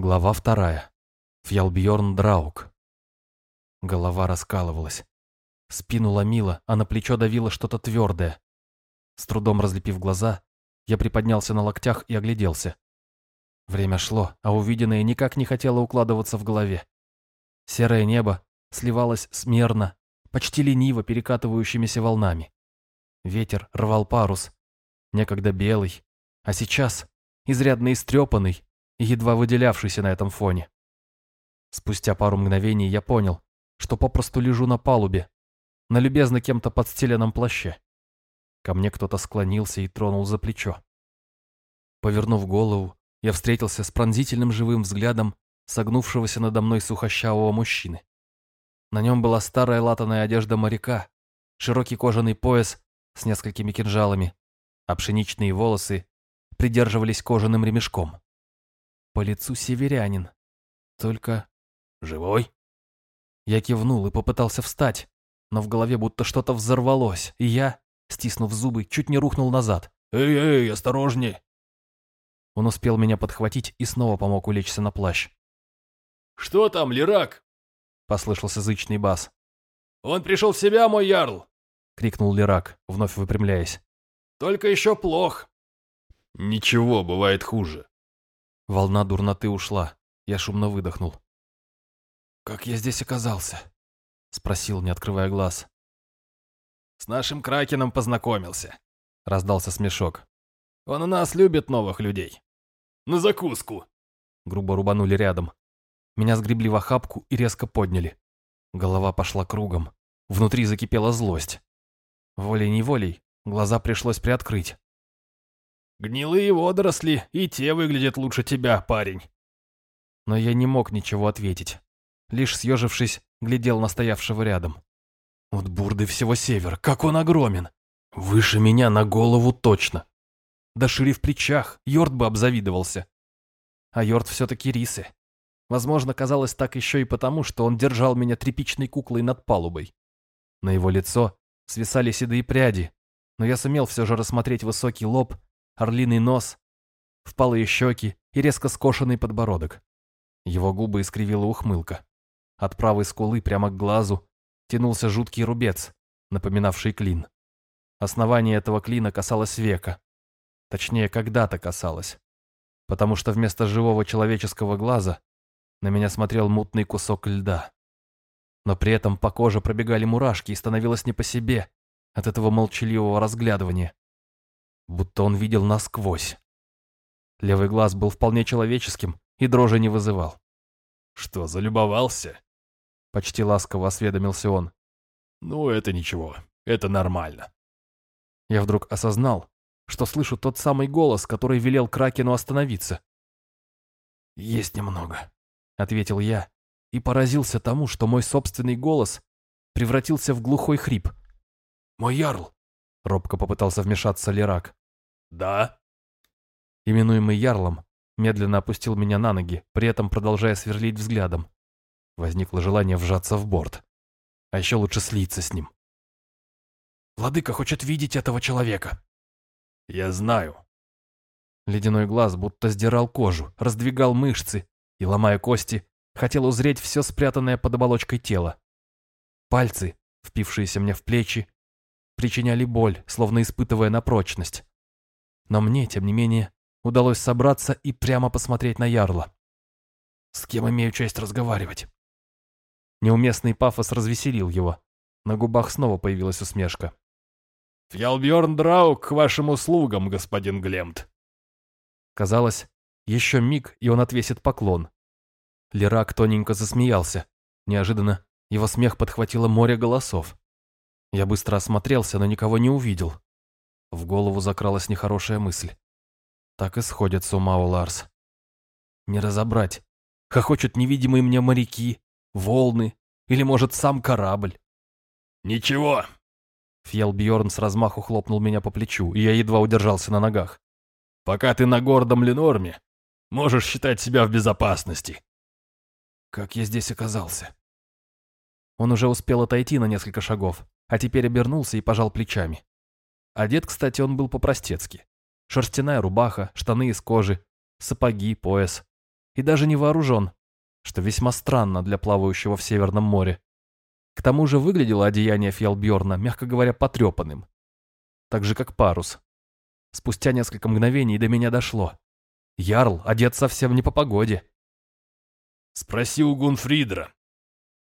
Глава вторая. Фьялбьорн Драук. Голова раскалывалась. Спину ломило, а на плечо давило что-то твердое. С трудом разлепив глаза, я приподнялся на локтях и огляделся. Время шло, а увиденное никак не хотело укладываться в голове. Серое небо сливалось смерно, почти лениво перекатывающимися волнами. Ветер рвал парус, некогда белый, а сейчас изрядно истрепанный едва выделявшийся на этом фоне. Спустя пару мгновений я понял, что попросту лежу на палубе, на любезно кем-то подстеленном плаще. Ко мне кто-то склонился и тронул за плечо. Повернув голову, я встретился с пронзительным живым взглядом согнувшегося надо мной сухощавого мужчины. На нем была старая латаная одежда моряка, широкий кожаный пояс с несколькими кинжалами, а пшеничные волосы придерживались кожаным ремешком. По лицу северянин. Только... «Живой?» Я кивнул и попытался встать, но в голове будто что-то взорвалось, и я, стиснув зубы, чуть не рухнул назад. «Эй-эй, осторожней!» Он успел меня подхватить и снова помог улечься на плащ. «Что там, Лирак?» — послышался зычный бас. «Он пришел в себя, мой ярл!» — крикнул Лирак, вновь выпрямляясь. «Только еще плох!» «Ничего, бывает хуже!» Волна дурноты ушла. Я шумно выдохнул. «Как я здесь оказался?» — спросил, не открывая глаз. «С нашим Кракеном познакомился», — раздался смешок. «Он у нас любит новых людей. На закуску!» Грубо рубанули рядом. Меня сгребли в охапку и резко подняли. Голова пошла кругом. Внутри закипела злость. Волей-неволей глаза пришлось приоткрыть. «Гнилые водоросли, и те выглядят лучше тебя, парень!» Но я не мог ничего ответить. Лишь съежившись, глядел на стоявшего рядом. Вот бурды всего север, как он огромен! Выше меня на голову точно. Да шире в плечах, Йорд бы обзавидовался. А Йорд все-таки рисы. Возможно, казалось так еще и потому, что он держал меня тряпичной куклой над палубой. На его лицо свисали седые пряди, но я сумел все же рассмотреть высокий лоб, орлиный нос, впалые щеки и резко скошенный подбородок. Его губы искривила ухмылка. От правой скулы прямо к глазу тянулся жуткий рубец, напоминавший клин. Основание этого клина касалось века. Точнее, когда-то касалось. Потому что вместо живого человеческого глаза на меня смотрел мутный кусок льда. Но при этом по коже пробегали мурашки и становилось не по себе от этого молчаливого разглядывания. Будто он видел насквозь. Левый глаз был вполне человеческим и дрожи не вызывал. «Что, залюбовался?» Почти ласково осведомился он. «Ну, это ничего. Это нормально». Я вдруг осознал, что слышу тот самый голос, который велел Кракену остановиться. «Есть немного», — ответил я, и поразился тому, что мой собственный голос превратился в глухой хрип. «Мой ярл!» — робко попытался вмешаться Лерак. «Да?» Именуемый ярлом медленно опустил меня на ноги, при этом продолжая сверлить взглядом. Возникло желание вжаться в борт. А еще лучше слиться с ним. «Владыка хочет видеть этого человека». «Я знаю». Ледяной глаз будто сдирал кожу, раздвигал мышцы и, ломая кости, хотел узреть все спрятанное под оболочкой тела. Пальцы, впившиеся мне в плечи, причиняли боль, словно испытывая на прочность. Но мне, тем не менее, удалось собраться и прямо посмотреть на Ярла. С кем имею честь разговаривать? Неуместный пафос развеселил его. На губах снова появилась усмешка. «Фьялбьерн Драук к вашим услугам, господин Глемт!» Казалось, еще миг, и он отвесит поклон. Лерак тоненько засмеялся. Неожиданно его смех подхватило море голосов. Я быстро осмотрелся, но никого не увидел. В голову закралась нехорошая мысль. Так и сходит с ума у Ларс. Не разобрать. Хохочут невидимые мне моряки, волны или, может, сам корабль. «Ничего!» Фьел Бьорн с размаху хлопнул меня по плечу, и я едва удержался на ногах. «Пока ты на гордом Ленорме, можешь считать себя в безопасности». Как я здесь оказался? Он уже успел отойти на несколько шагов, а теперь обернулся и пожал плечами. Одет, кстати, он был по-простецки. Шерстяная рубаха, штаны из кожи, сапоги, пояс. и даже не вооружен, что весьма странно для плавающего в Северном море. К тому же выглядело одеяние Фьялбьорна, мягко говоря, потрепанным. Так же, как парус. Спустя несколько мгновений до меня дошло. Ярл одет совсем не по погоде. Спроси у Гунфридра.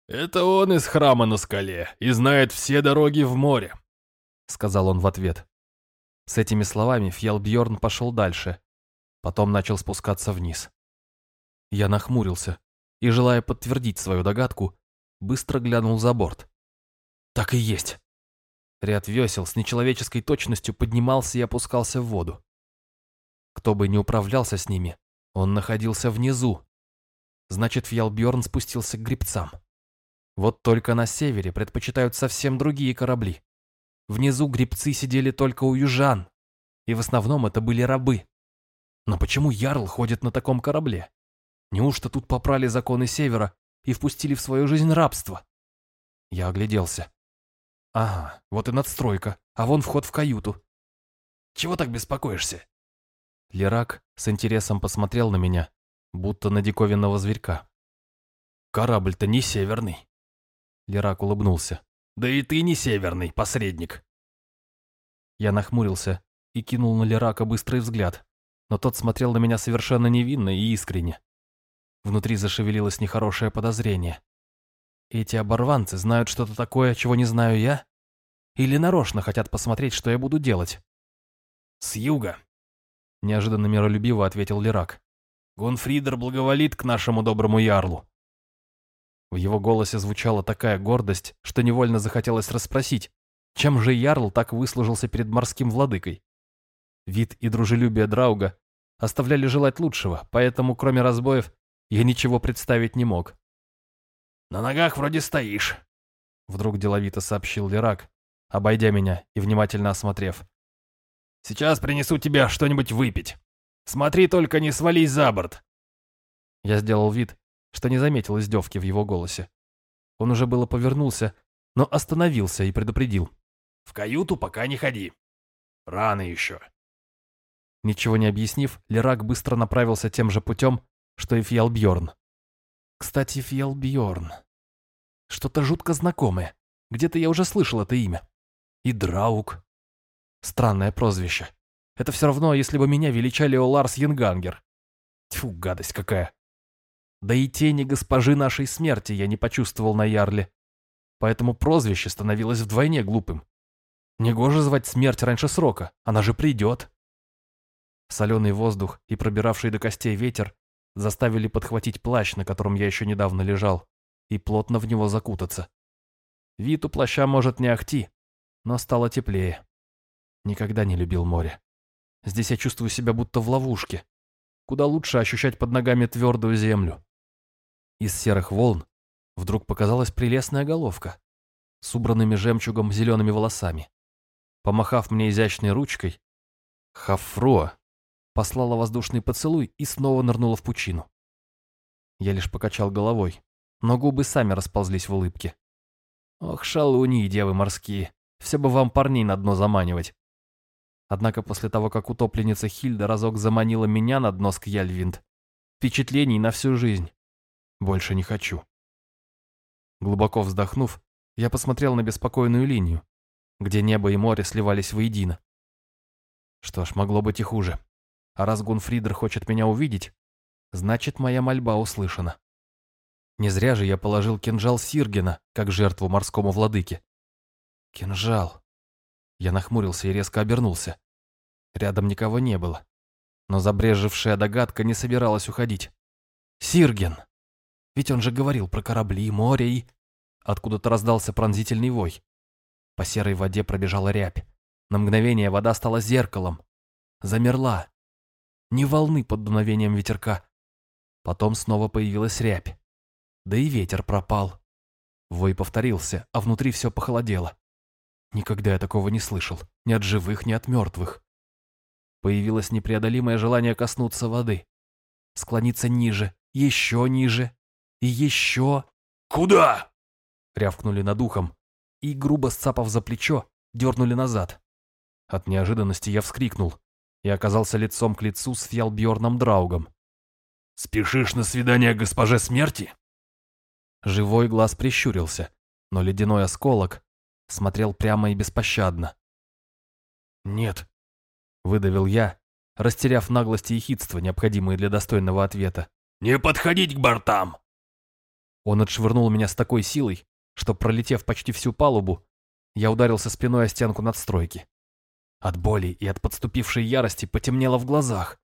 Это он из храма на скале и знает все дороги в море, сказал он в ответ. С этими словами Фьялбьорн пошел дальше, потом начал спускаться вниз. Я нахмурился и, желая подтвердить свою догадку, быстро глянул за борт. Так и есть. Ряд весел с нечеловеческой точностью поднимался и опускался в воду. Кто бы ни управлялся с ними, он находился внизу. Значит, Фьялбьорн спустился к грибцам. Вот только на севере предпочитают совсем другие корабли. Внизу грибцы сидели только у южан, и в основном это были рабы. Но почему Ярл ходит на таком корабле? Неужто тут попрали законы Севера и впустили в свою жизнь рабство? Я огляделся. Ага, вот и надстройка, а вон вход в каюту. Чего так беспокоишься? Лерак с интересом посмотрел на меня, будто на диковинного зверька. Корабль-то не северный. Лерак улыбнулся. Да и ты не северный, посредник. Я нахмурился и кинул на Лерака быстрый взгляд, но тот смотрел на меня совершенно невинно и искренне. Внутри зашевелилось нехорошее подозрение. Эти оборванцы знают что-то такое, чего не знаю я? Или нарочно хотят посмотреть, что я буду делать? «С юга», — неожиданно миролюбиво ответил Лирак. «Гунфридер благоволит к нашему доброму ярлу». В его голосе звучала такая гордость, что невольно захотелось расспросить, чем же ярл так выслужился перед морским владыкой. Вид и дружелюбие Драуга оставляли желать лучшего, поэтому, кроме разбоев, я ничего представить не мог. «На ногах вроде стоишь», — вдруг деловито сообщил Лерак, обойдя меня и внимательно осмотрев. «Сейчас принесу тебе что-нибудь выпить. Смотри, только не свались за борт». Я сделал вид, что не заметил издевки в его голосе. Он уже было повернулся, но остановился и предупредил. «В каюту пока не ходи. Рано еще». Ничего не объяснив, Лерак быстро направился тем же путем, что и Фьялбьорн. Кстати, Фьялбьорн. Что-то жутко знакомое. Где-то я уже слышал это имя. И Драук. Странное прозвище. Это все равно, если бы меня величали Оларс Янгангер. Тьфу, гадость какая. Да и тени госпожи нашей смерти я не почувствовал на Ярле. Поэтому прозвище становилось вдвойне глупым. Негоже звать смерть раньше срока, она же придет. Соленый воздух и пробиравший до костей ветер заставили подхватить плащ, на котором я еще недавно лежал, и плотно в него закутаться. Вид у плаща может не ахти, но стало теплее. Никогда не любил море. Здесь я чувствую себя будто в ловушке. Куда лучше ощущать под ногами твердую землю. Из серых волн вдруг показалась прелестная головка с убранными жемчугом зелеными волосами. Помахав мне изящной ручкой, Хафро послала воздушный поцелуй и снова нырнула в пучину. Я лишь покачал головой, но губы сами расползлись в улыбке. Ох, шалуни и девы морские, все бы вам парней на дно заманивать. Однако после того, как утопленница Хильда разок заманила меня на дно Скьяльвинд, впечатлений на всю жизнь. Больше не хочу. Глубоко вздохнув, я посмотрел на беспокойную линию, где небо и море сливались воедино. Что ж, могло быть и хуже. А раз Гунфридер хочет меня увидеть, значит, моя мольба услышана. Не зря же я положил кинжал Сиргена, как жертву морскому владыке. Кинжал. Я нахмурился и резко обернулся. Рядом никого не было. Но забрежевшая догадка не собиралась уходить. Сирген! Ведь он же говорил про корабли, море и... Откуда-то раздался пронзительный вой. По серой воде пробежала рябь. На мгновение вода стала зеркалом. Замерла, ни волны под дуновением ветерка. Потом снова появилась рябь. Да и ветер пропал. Вой повторился, а внутри все похолодело. Никогда я такого не слышал, ни от живых, ни от мертвых. Появилось непреодолимое желание коснуться воды. Склониться ниже, еще ниже и еще... «Куда?» — рявкнули над ухом и, грубо сцапав за плечо, дернули назад. От неожиданности я вскрикнул и оказался лицом к лицу с Фьялбьорном Драугом. Спешишь на свидание госпоже смерти?» Живой глаз прищурился, но ледяной осколок смотрел прямо и беспощадно. «Нет», — выдавил я, растеряв наглость и ехидство, необходимые для достойного ответа. «Не подходить к бортам!» Он отшвырнул меня с такой силой, что, пролетев почти всю палубу, я ударился спиной о стенку надстройки. От боли и от подступившей ярости потемнело в глазах.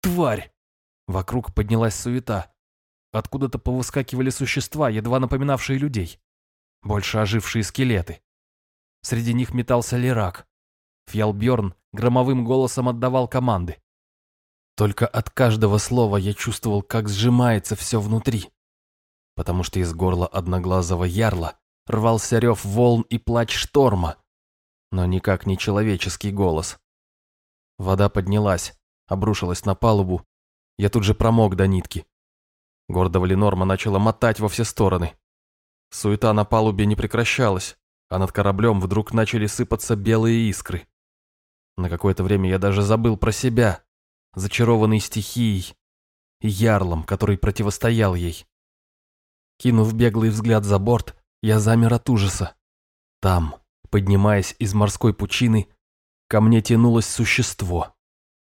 «Тварь!» Вокруг поднялась суета. Откуда-то повыскакивали существа, едва напоминавшие людей. Больше ожившие скелеты. Среди них метался Лерак. Фьялберн громовым голосом отдавал команды. Только от каждого слова я чувствовал, как сжимается все внутри. Потому что из горла одноглазого ярла рвался рев волн и плач шторма, но никак не человеческий голос. Вода поднялась, обрушилась на палубу, я тут же промок до нитки. Гордого Ленорма начала мотать во все стороны. Суета на палубе не прекращалась, а над кораблем вдруг начали сыпаться белые искры. На какое-то время я даже забыл про себя, зачарованный стихией и ярлом, который противостоял ей. Кинув беглый взгляд за борт, я замер от ужаса. Там, поднимаясь из морской пучины, ко мне тянулось существо,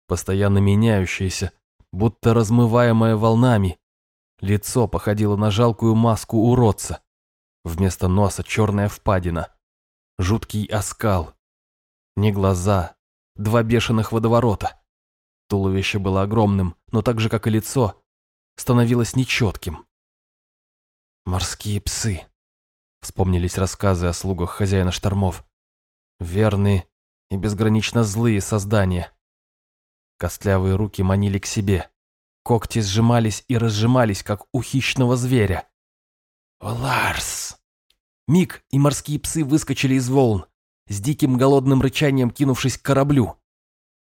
постоянно меняющееся, будто размываемое волнами. Лицо походило на жалкую маску уродца. Вместо носа черная впадина, жуткий оскал. Не глаза, два бешеных водоворота. Туловище было огромным, но так же, как и лицо, становилось нечетким. Морские псы. Вспомнились рассказы о слугах хозяина штормов. Верные и безгранично злые создания. Костлявые руки манили к себе. Когти сжимались и разжимались, как у хищного зверя. «Ларс!» Миг, и морские псы выскочили из волн, с диким голодным рычанием кинувшись к кораблю.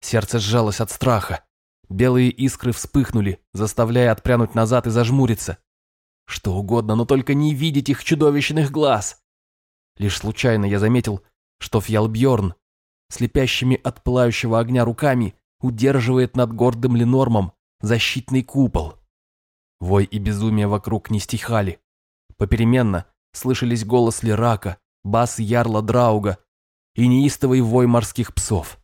Сердце сжалось от страха. Белые искры вспыхнули, заставляя отпрянуть назад и зажмуриться. Что угодно, но только не видеть их чудовищных глаз. Лишь случайно я заметил, что Фьялбьорн, слепящими от пылающего огня руками, удерживает над гордым Ленормом защитный купол. Вой и безумие вокруг не стихали. Попеременно слышались голос Лирака, бас Ярла Драуга и неистовый вой морских псов.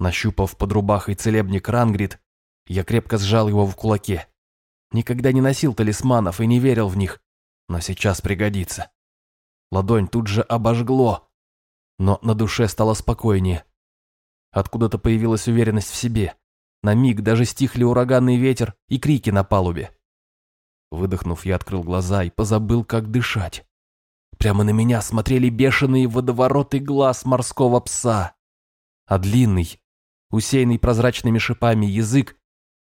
Нащупав под рубахой целебник Рангрид, я крепко сжал его в кулаке. Никогда не носил талисманов и не верил в них, но сейчас пригодится. Ладонь тут же обожгло, но на душе стало спокойнее. Откуда-то появилась уверенность в себе. На миг даже стихли ураганный ветер и крики на палубе. Выдохнув, я открыл глаза и позабыл, как дышать. Прямо на меня смотрели бешеные водовороты глаз морского пса. А длинный, усеянный прозрачными шипами язык,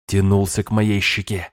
тянулся к моей щеке.